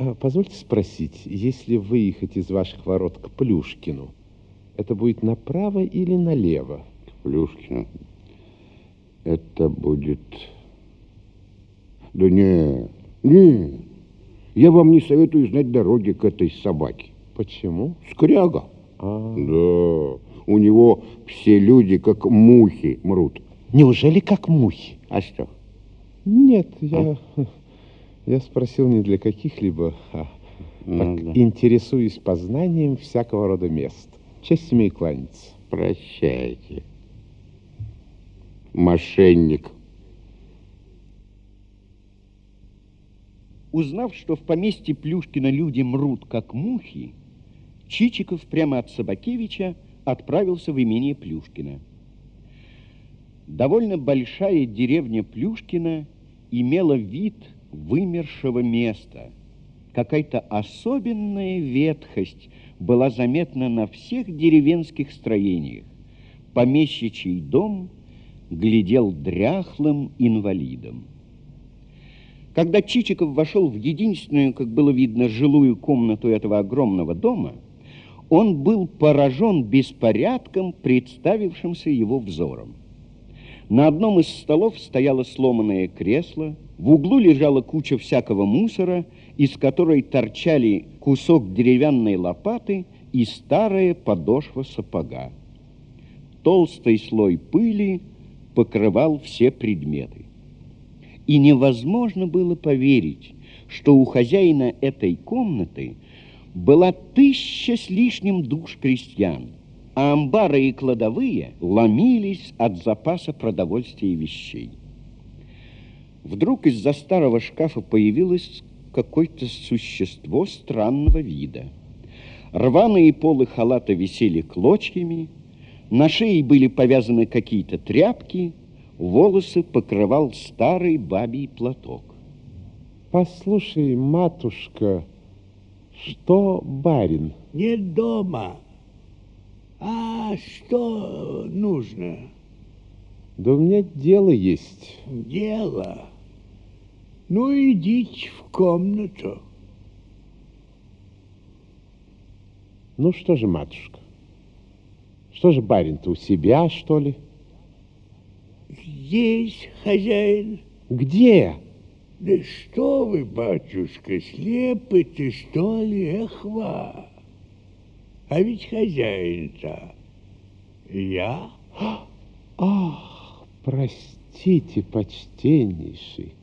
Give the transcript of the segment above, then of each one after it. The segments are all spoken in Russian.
А, позвольте спросить, если выехать из ваших ворот к Плюшкину, это будет направо или налево? К Плюшкину? Это будет... Да не, не. Я вам не советую знать дороги к этой собаке. Почему? Скряга. А, Да, у него все люди как мухи мрут. неужели как мухи? А что? Нет, я, я спросил не для каких-либо, а Ну так да. интересуюсь познанием всякого рода мест. Честь имею кланяться. Прощайте. Мошенник. Узнав, что в поместье Плюшкина люди мрут, как мухи, Чичиков прямо от Собакевича отправился в имение Плюшкина. Довольно большая деревня Плюшкина имела вид вымершего места. Какая-то особенная ветхость была заметна на всех деревенских строениях. Помещичий дом глядел дряхлым инвалидом. Когда Чичиков вошел в единственную, как было видно, жилую комнату этого огромного дома, он был поражен беспорядком, представившимся его взором. На одном из столов стояло сломанное кресло, в углу лежала куча всякого мусора, из которой торчали кусок деревянной лопаты и старая подошва сапога. Толстый слой пыли покрывал все предметы. И невозможно было поверить, что у хозяина этой комнаты была тысяча с лишним душ крестьян, а амбары и кладовые ломились от запаса продовольствия и вещей. Вдруг из-за старого шкафа появилось какое-то существо странного вида. Рваные полы халата висели клочьями, на шее были повязаны какие-то тряпки, волосы покрывал старый бабий платок. Послушай, матушка, что барин? Нет дома. А что нужно? Да у меня дело есть. Дело. Ну, идите в комнату. Ну что же, матушка? Что же барин-то у себя, что ли? Здесь хозяин. Где? Да что вы, батюшка, слепы ты, что ли, эхва? А ведь хозяин-то я. Ах, простите, почтеннейший.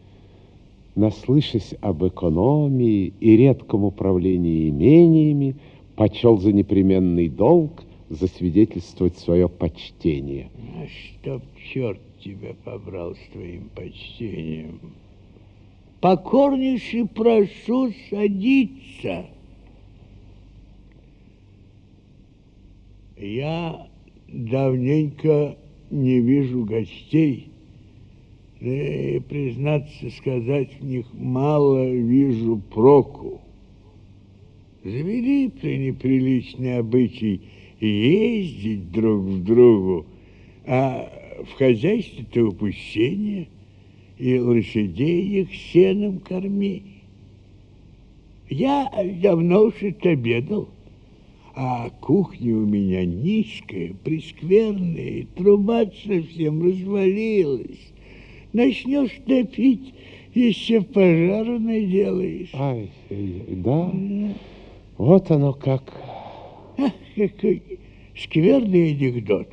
Наслышась об экономии и редком управлении имениями, почел за непременный долг засвидетельствовать свое почтение. А чтоб черт тебя побрал с твоим почтением. Покорнейше прошу садиться. Я давненько не вижу гостей, и, признаться сказать, в них мало вижу проку. Завели пренеприличный обычай ездить друг в другу, а в хозяйстве-то упущение, и лошадей их сеном корми. Я давно уж отобедал, а кухня у меня низкая, прескверная, труба совсем развалилась. Начнешь топить, еще пожару наделаешь. Ай, ай, да, вот оно как. Ах, какой скверный анекдот.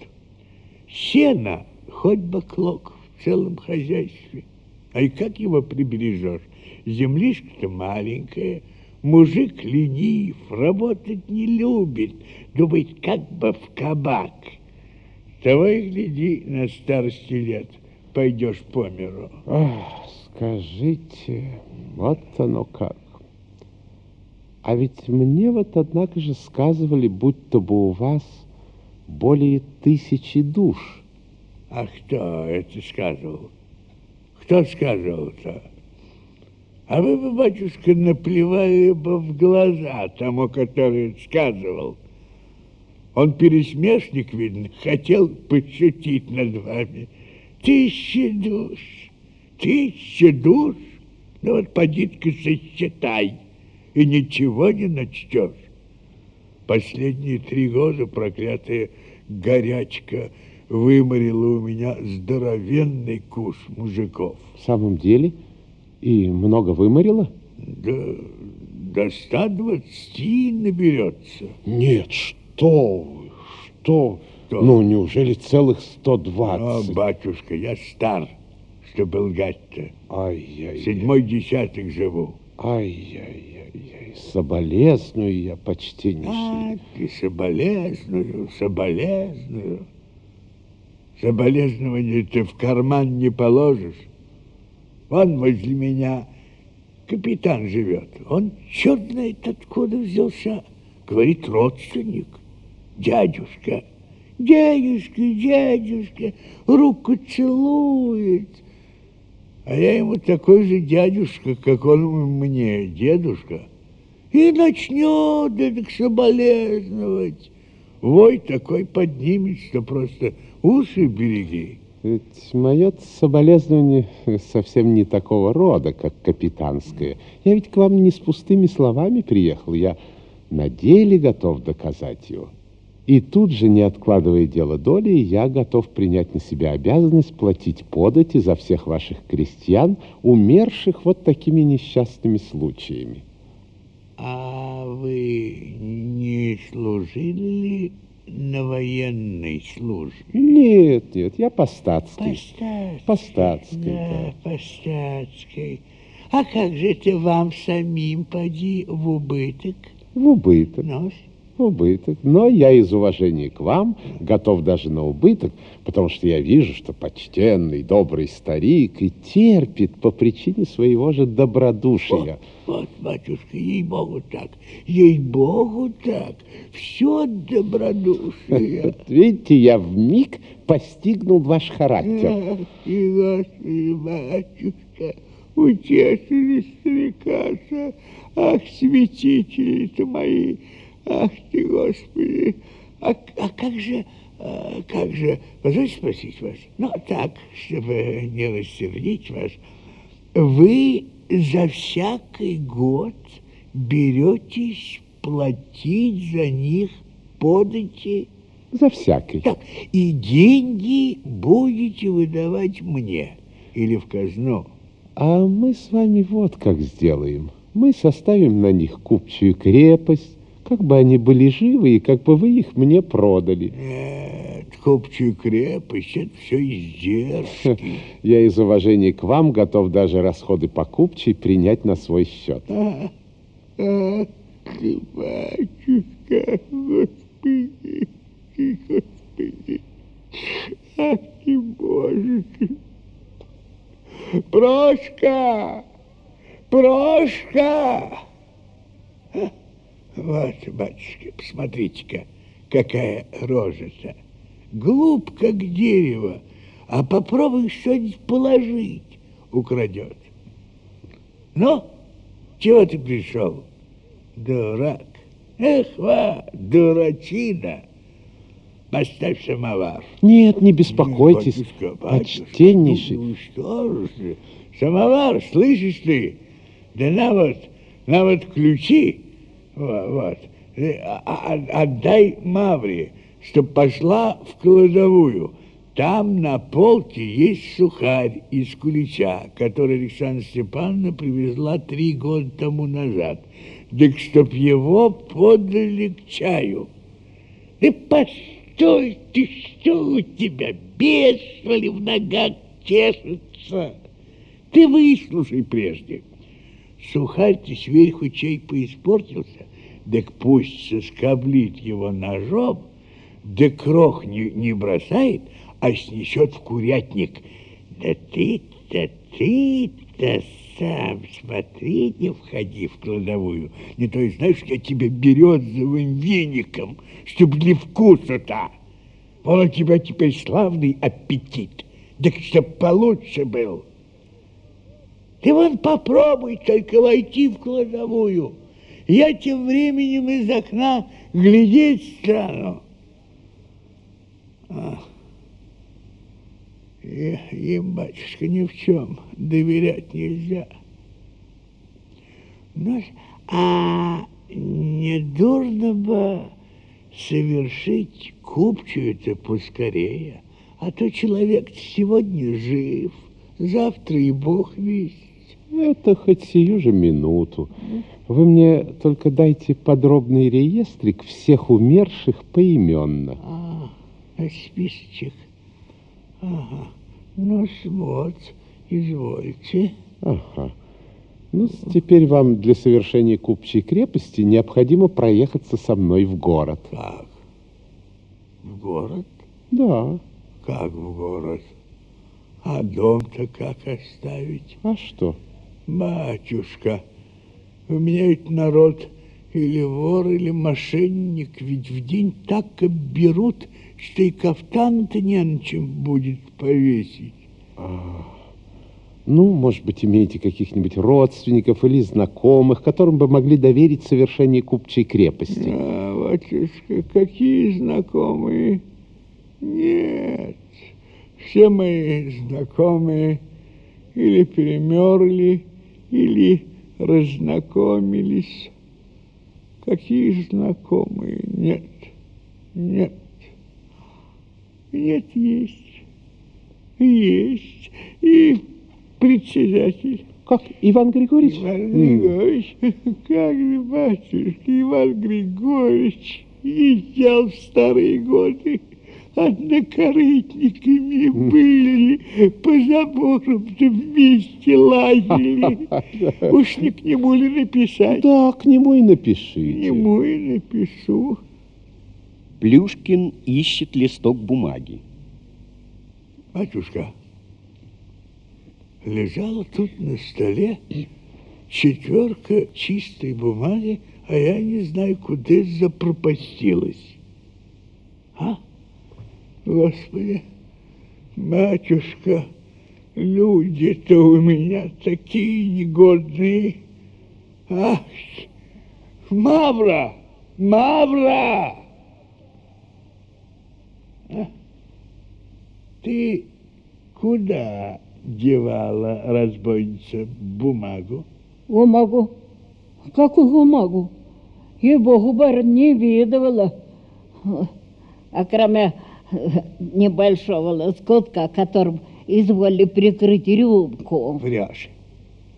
Сено хоть бы клок в целом хозяйстве. А и как его прибережешь? Землишка-то маленькая, мужик ленив, работать не любит, думает, как бы в кабак. Того и гляди на старости лет, пойдешь по миру. Ах, скажите, вот оно как. А ведь мне вот, однако же, сказывали, будто бы у вас более тысячи душ. А кто это сказывал? Кто сказывал-то? А вы бы, батюшка, наплевали бы в глаза тому, который сказывал. Он пересмешник, видно, хотел пошутить над вами. Тысяча душ, тысяча душ. Ну вот поди-ка сосчитай. и ничего не начтешь. Последние три года проклятая горячка выморила у меня здоровенный куш мужиков. В самом деле? И много выморила? Да до 120 наберется. Нет, что вы, что? Что? Ну, неужели целых 120? А, батюшка, я стар, чтобы лгать-то. Ай-яй-яй. Седьмой десяток живу. Ай-яй-яй. Соболезную я почти не А, ты соболезную, соболезную. Соболезнование ты в карман не положишь. Он возле меня капитан живет. Он черт знает откуда взялся. Говорит, родственник, дядюшка. Дядюшка, дядюшка, руку целует. А я ему такой же дядюшка, как он мне, дедушка. И начнет это соболезновать. Вой такой поднимет, что просто уши береги. Ведь мое соболезнование совсем не такого рода, как капитанское. Я ведь к вам не с пустыми словами приехал, я на деле готов доказать его. И тут же, не откладывая дело доли, я готов принять на себя обязанность платить подати за всех ваших крестьян, умерших вот такими несчастными случаями. А вы не служили на военной службе? Нет, нет, я по статской. По статской. Статской, Да, по статской. А как же это вам самим поди в убыток? В убыток. Ну, убыток. Но я из уважения к вам готов даже на убыток, потому что я вижу, что почтенный, добрый старик и терпит по причине своего же добродушия. вот, батюшка, ей-богу так, ей-богу так, все добродушие. Вот видите, я в миг постигнул ваш характер. И, Господи, батюшка, утешили старикаса, ах, святители-то мои, ах ты, Господи, а, а как же, а, как же, позвольте спросить вас, ну, так, чтобы не рассердить вас, вы за всякий год беретесь платить за них подати? За всякий. Так, и деньги будете выдавать мне или в казну? А мы с вами вот как сделаем. Мы составим на них купчую крепость, как бы они были живы, и как бы вы их мне продали. Нет, купчую крепость, это все издержки. Я из уважения к вам готов даже расходы по купчей принять на свой счет. А, ах ты, батюшка, господи, господи, ах ты, боже. Прошка! Прошка! Вот, батюшка, посмотрите-ка, какая рожа-то. Глуп, как дерево, а попробуй что-нибудь положить, украдет. Ну, чего ты пришел? Дурак. Эх, ва, дурачина. Поставь самовар. Нет, не беспокойтесь, Батюшка, батюшка, почтеннейший. Ну, что ж ты? Самовар, слышишь ты? Да на вот, на вот ключи, вот. Э, а- а- отдай Мавре, чтоб пошла в кладовую. Там на полке есть сухарь из кулича, который Александра Степановна привезла три года тому назад. Так чтоб его подали к чаю. Ты постой, ты что у тебя, бес, ли, в ногах чешется? Ты выслушай прежде. Сухарь-то сверху чай поиспортился, так пусть соскоблит его ножом, да крох не, не бросает, а снесет в курятник. Да ты-то, ты-то сам смотри, не входи в кладовую. Не то, и знаешь, я тебя березовым веником, чтоб для вкуса-то. Вон у тебя теперь славный аппетит, так чтоб получше был. Ты вон попробуй только войти в кладовую. Я тем временем из окна глядеть стану. А. Им, батюшка, ни в чем доверять нельзя. Ну, а не дурно бы совершить купчую-то поскорее, а то человек сегодня жив, завтра и Бог весть. Это хоть сию же минуту. Вы мне только дайте подробный реестрик всех умерших поименно. А, списочек. Ага. Ну, вот, извольте. Ага. Ну, теперь вам для совершения купчей крепости необходимо проехаться со мной в город. Как? В город? Да. Как в город? А дом-то как оставить? А что? Батюшка, у меня ведь народ или вор, или мошенник, ведь в день так обберут, что и кафтан-то не на чем будет повесить. А, ну, может быть, имеете каких-нибудь родственников или знакомых, которым бы могли доверить совершение купчей крепости? А, батюшка, какие знакомые? Нет, все мои знакомые или перемерли, или разнакомились. Какие знакомые? Нет, нет. Нет, есть. Есть. И председатель. Как, Иван Григорьевич? Иван Григорьевич, как же, батюшка, Иван Григорьевич езжал в старые годы однокорытниками были, по заборам-то вместе лазили. Уж не к нему ли написать? Да, к нему и напишите. К нему и напишу. Плюшкин ищет листок бумаги. Батюшка, лежала тут на столе четверка чистой бумаги, а я не знаю, куда запропастилась. А? Господи, батюшка, люди-то у меня такие негодные. Ах, Мавра! Мавра! А? Ты куда девала, разбойница, бумагу? Бумагу? Какую бумагу? Ей-богу, барин, не видывала. А кроме небольшого лоскутка, которым изволили прикрыть рюмку. Врешь.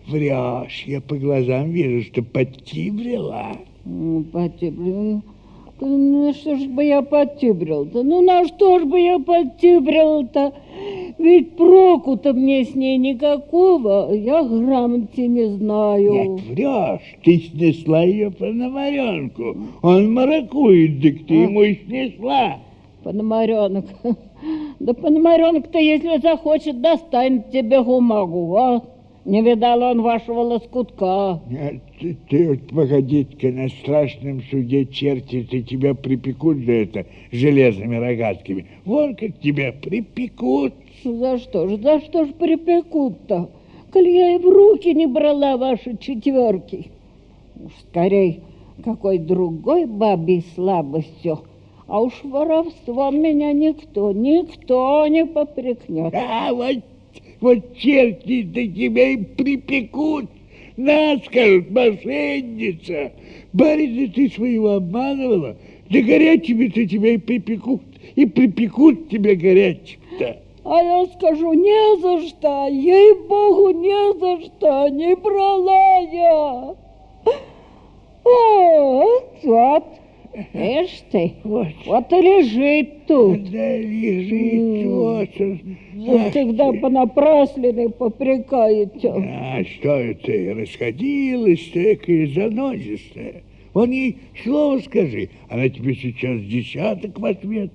Врешь. Я по глазам вижу, что подтибрила. Ну, подтибрила. Ну, что ж бы я подтибрил-то? Ну, на что ж бы я подтибрил-то? Ведь проку-то мне с ней никакого. Я грамоте не знаю. Нет, врешь. Ты снесла ее по намаренку. Он маракует, так ты а? ему и снесла. Пономаренок. Да Пономаренок-то, если захочет, достанет тебе бумагу, а? Не видал он вашего лоскутка. Нет, ты, ты вот погоди-ка, на страшном суде черти ты тебя припекут за это железными рогатками. Вон как тебя припекут. За что ж, за что ж припекут-то? Коль я и в руки не брала ваши четверки. Уж скорей, какой другой бабе слабостью а уж воровством меня никто, никто не попрекнет. А вот, вот черти-то тебя и припекут. Нас, скажут, мошенница. Барина ты своего обманывала, да горячими-то тебя и припекут. И припекут тебя горячим-то. А я скажу, не за что, ей-богу, не за что, не брала я. Вот, вот. Ишь ты, вот, вот и лежит тут. Да лежит, вот он. Ну, всегда понапраслены попрекаете. А что это, расходилась такая занозистая. Он ей слово скажи, она тебе сейчас десяток в ответ.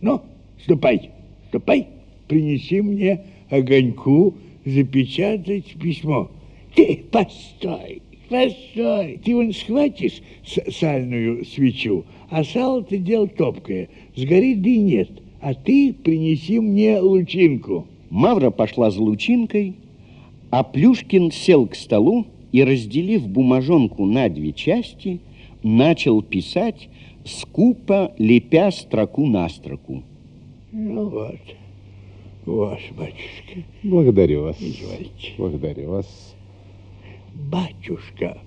Ну, ступай, ступай, принеси мне огоньку запечатать письмо. Ты постой, Постой, ты вон схватишь сальную свечу, а сало-то дело топкое, сгорит да и нет, а ты принеси мне лучинку. Мавра пошла за лучинкой, а Плюшкин сел к столу и, разделив бумажонку на две части, начал писать, скупо лепя строку на строку. Ну вот, ваш батюшка. Благодарю вас. Извольте. Благодарю вас. Батюшка,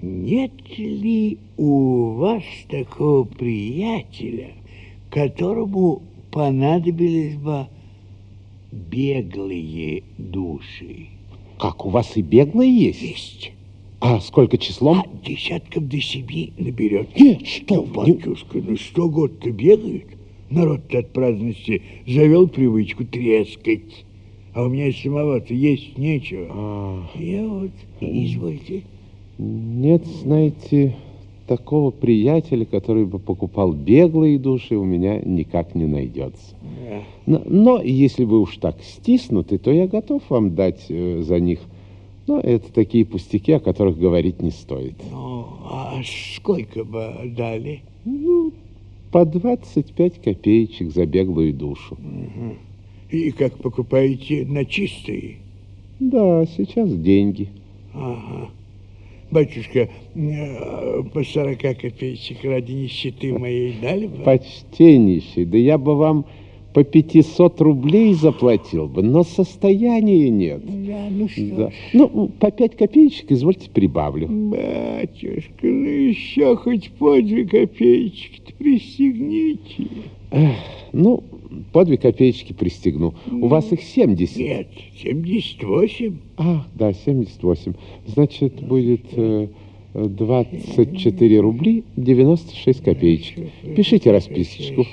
нет ли у вас такого приятеля, которому понадобились бы беглые души? Как, у вас и беглые есть? Есть. А сколько числом? А десятков до семи наберет. Нет, что Ну, вы, батюшка, ну сто год-то бегают. Народ-то от праздности завел привычку трескать. А у меня самого-то есть нечего. А, Я вот, извольте. нет, знаете, такого приятеля, который бы покупал беглые души, у меня никак не найдется. Да. Но, но если вы уж так стиснуты, то я готов вам дать э, за них. Но это такие пустяки, о которых говорить не стоит. Ну, а сколько бы дали? Ну, по 25 копеечек за беглую душу. И как покупаете на чистые? Да, сейчас деньги. Ага. Батюшка, э, по 40 копеечек ради нищеты моей дали бы? Почтеннейший, да я бы вам по 500 рублей заплатил бы, но состояния нет. Да, ну что Да. Ну, по 5 копеечек, извольте, прибавлю. Батюшка, ну еще хоть по две копеечки пристегните. Эх, ну, по 2 копеечки пристегну. У вас их 70. Нет, 78. А, да, 78. Значит, будет э, 24 рубли 96 копеечек. Пишите расписочку.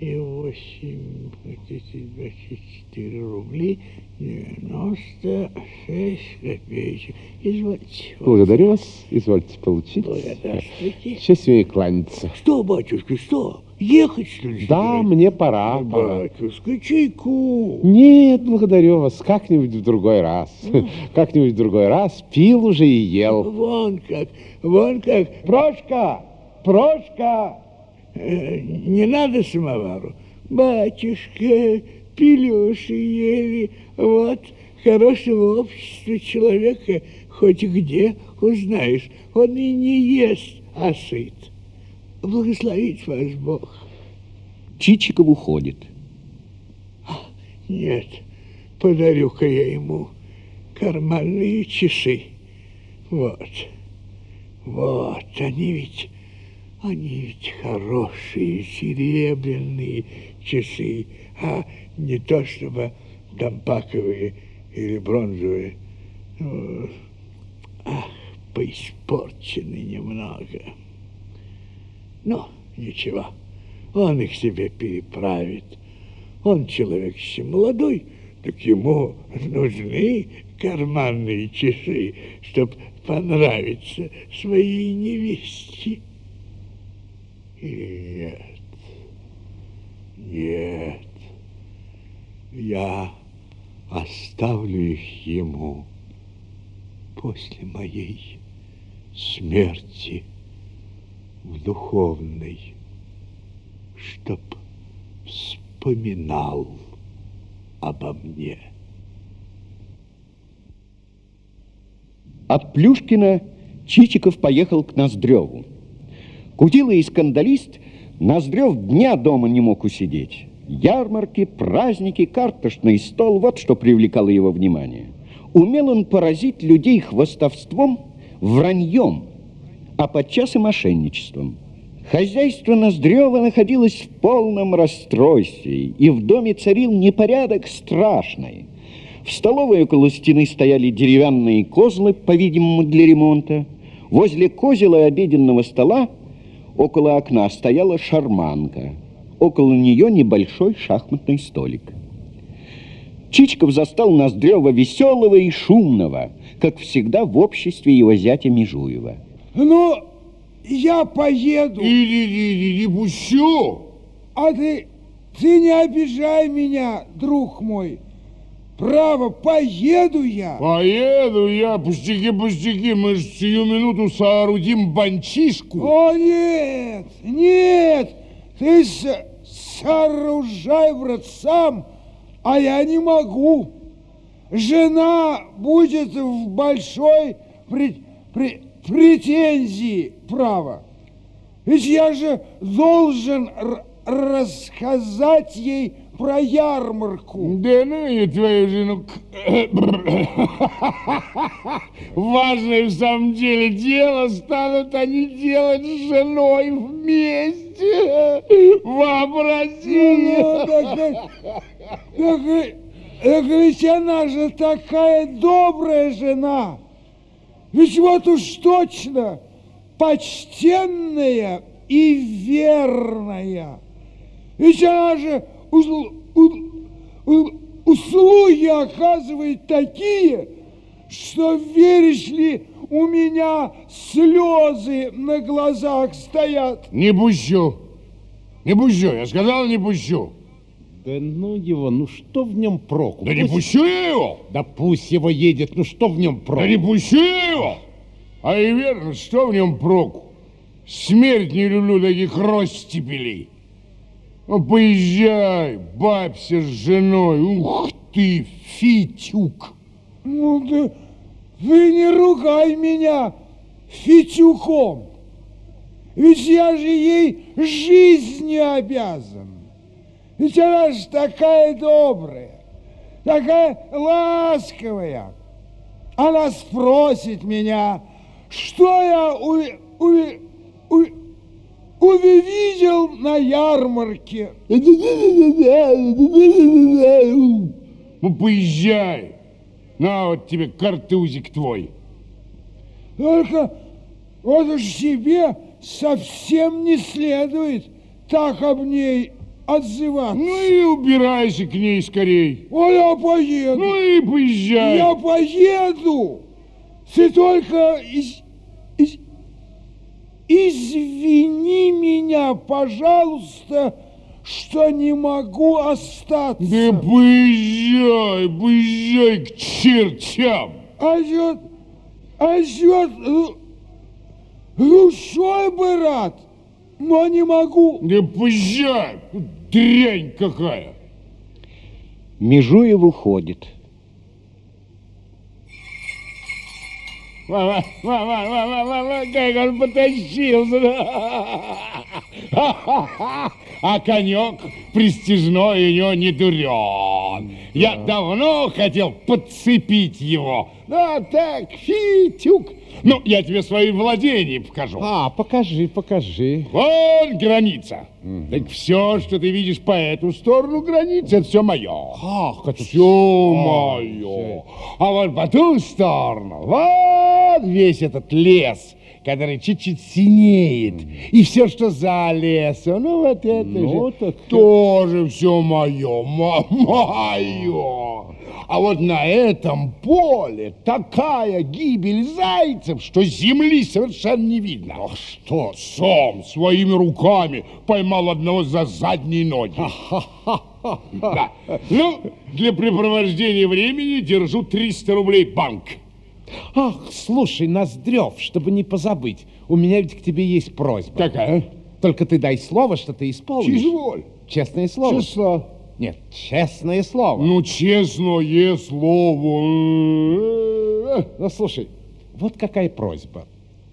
И 8, 24 рубли 96 копеечек. Извольте. Благодарю вас. Извольте получить. Благодарствуйте. Честь имею кланяться. Что, батюшка, что? Ехать, что ли? Да, собираетесь? мне пора. пора. Батюшка, чайку. Нет, благодарю вас. Как-нибудь в другой раз. Как-нибудь в другой раз. Пил уже и ел. Вон как, вон как. Прошка, Прошка. Не надо самовару. Батюшка, пилюши ели. Вот, хорошего общества человека хоть где узнаешь. Он и не ест, а сыт. Благословить вас Бог. Чичиков уходит. Нет, подарю-ка я ему карманные часы. Вот. Вот, они ведь, они ведь хорошие, серебряные часы, а не то чтобы дампаковые или бронзовые. Ну, Ах, поиспорчены немного. Но ничего, он их себе переправит. Он человек еще молодой, так ему нужны карманные часы, чтоб понравиться своей невесте. Нет? Нет. Я оставлю их ему после моей смерти в духовной, чтоб вспоминал обо мне. От Плюшкина Чичиков поехал к Ноздреву. Кутила и скандалист Ноздрев дня дома не мог усидеть. Ярмарки, праздники, карточный стол – вот что привлекало его внимание. Умел он поразить людей хвостовством, враньем, а подчас и мошенничеством. Хозяйство Ноздрева находилось в полном расстройстве, и в доме царил непорядок страшный. В столовой около стены стояли деревянные козлы, по-видимому, для ремонта. Возле козела и обеденного стола около окна стояла шарманка. Около нее небольшой шахматный столик. Чичиков застал Ноздрева веселого и шумного, как всегда в обществе его зятя Межуева. Ну, я поеду. Или, или, или пущу. А ты, ты не обижай меня, друг мой. Право, поеду я. Поеду я, пустяки, пустяки, мы ж сию минуту соорудим банчишку. О, нет, нет, ты сооружай, брат, сам, а я не могу. Жена будет в большой пре- пре- претензии, право. Ведь я же должен рассказать ей про ярмарку. Да ну и твою жену. Важное в самом деле дело станут они делать с женой вместе. Вообрази. Ну, так, так, так, так ведь она же такая добрая жена. Ведь вот уж точно почтенная и верная. Ведь она же услуги оказывает такие, что, веришь ли, у меня слезы на глазах стоят. Не пущу. Не пущу. Я сказал, не пущу. Да ну его, ну что в нем проку? Да не Пусть- пущу я его. Да пусть его едет, ну что в нем проку? Да не пущу я его. А и верно, что в нем проку? Смерть не люблю таких ростепелей. Ну, поезжай, бабься с женой. Ух ты, Фитюк. Ну да вы не ругай меня Фитюком. Ведь я же ей жизнью обязан. Ведь она же такая добрая, такая ласковая. Она спросит меня, что я уви- уви- уви- увидел на ярмарке. Ну, поезжай. На вот тебе картузик твой. Только вот уж себе совсем не следует так об ней отзываться. Ну и убирайся к ней скорей. О, я поеду. Ну и поезжай. Я поеду. Ты только из- извини меня, пожалуйста, что не могу остаться. Да поезжай, поезжай к чертям. А вот, а вот, э, душой бы рад, но не могу. Да поезжай, дрянь какая. Межуев уходит. Мама, мама, мама, мама, как он потащился. А конек пристижной у него не дурен. Я давно хотел подцепить его. Да так, фитюк. Ну, я тебе свои владения покажу. А, покажи, покажи. Вон граница. Так все, что ты видишь по эту сторону границы, это все мое. Ах, это Все мое. А вот по ту сторону, вот весь этот лес, который чуть-чуть синеет. И все, что за лесом, ну вот это Ну, же так- тоже все мое, мое. А вот на этом поле такая гибель зайцев, что земли совершенно не видно. Ах, что, сам своими руками поймал одного за задние ноги. Да. Ну, для препровождения времени держу 300 рублей банк. Ах, слушай, Ноздрев, чтобы не позабыть, у меня ведь к тебе есть просьба. Какая? Только ты дай слово, что ты исполнишь. Чизволь. Честное слово. Честно. Нет, честное слово. Ну, честное слово. Ну, слушай, вот какая просьба.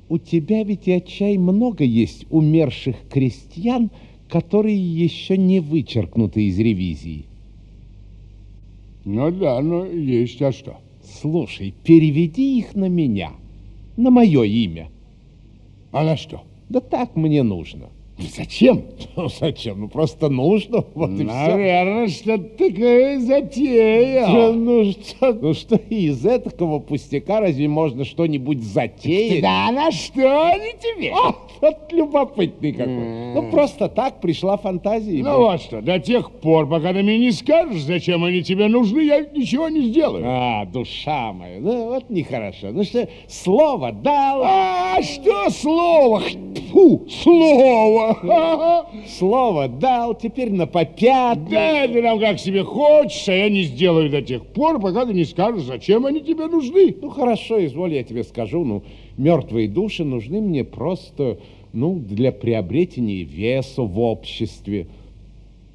У тебя ведь и отчай много есть умерших крестьян, которые еще не вычеркнуты из ревизии. Ну да, ну есть, а что? Слушай, переведи их на меня, на мое имя. А на что? Да так мне нужно. Зачем? Ну, зачем? Ну, просто нужно, вот и все. Наверное, что-то такая затея. Ну что, ну что из этого пустяка разве можно что-нибудь затеять? Да на что они тебе? А, вот любопытный какой. Ну, просто так пришла фантазия. и Ну вот. вот что, до тех пор, пока ты мне не скажешь, зачем они тебе нужны, я ничего не сделаю. А, душа моя, ну вот нехорошо. Ну что, слово дал, А что слово? Фу, слово. Ага. слово дал, теперь на попятный. Да, ты нам как себе хочешь, а я не сделаю до тех пор, пока ты не скажешь, зачем они тебе нужны. Ну, хорошо, изволь, я тебе скажу, ну, мертвые души нужны мне просто, ну, для приобретения веса в обществе.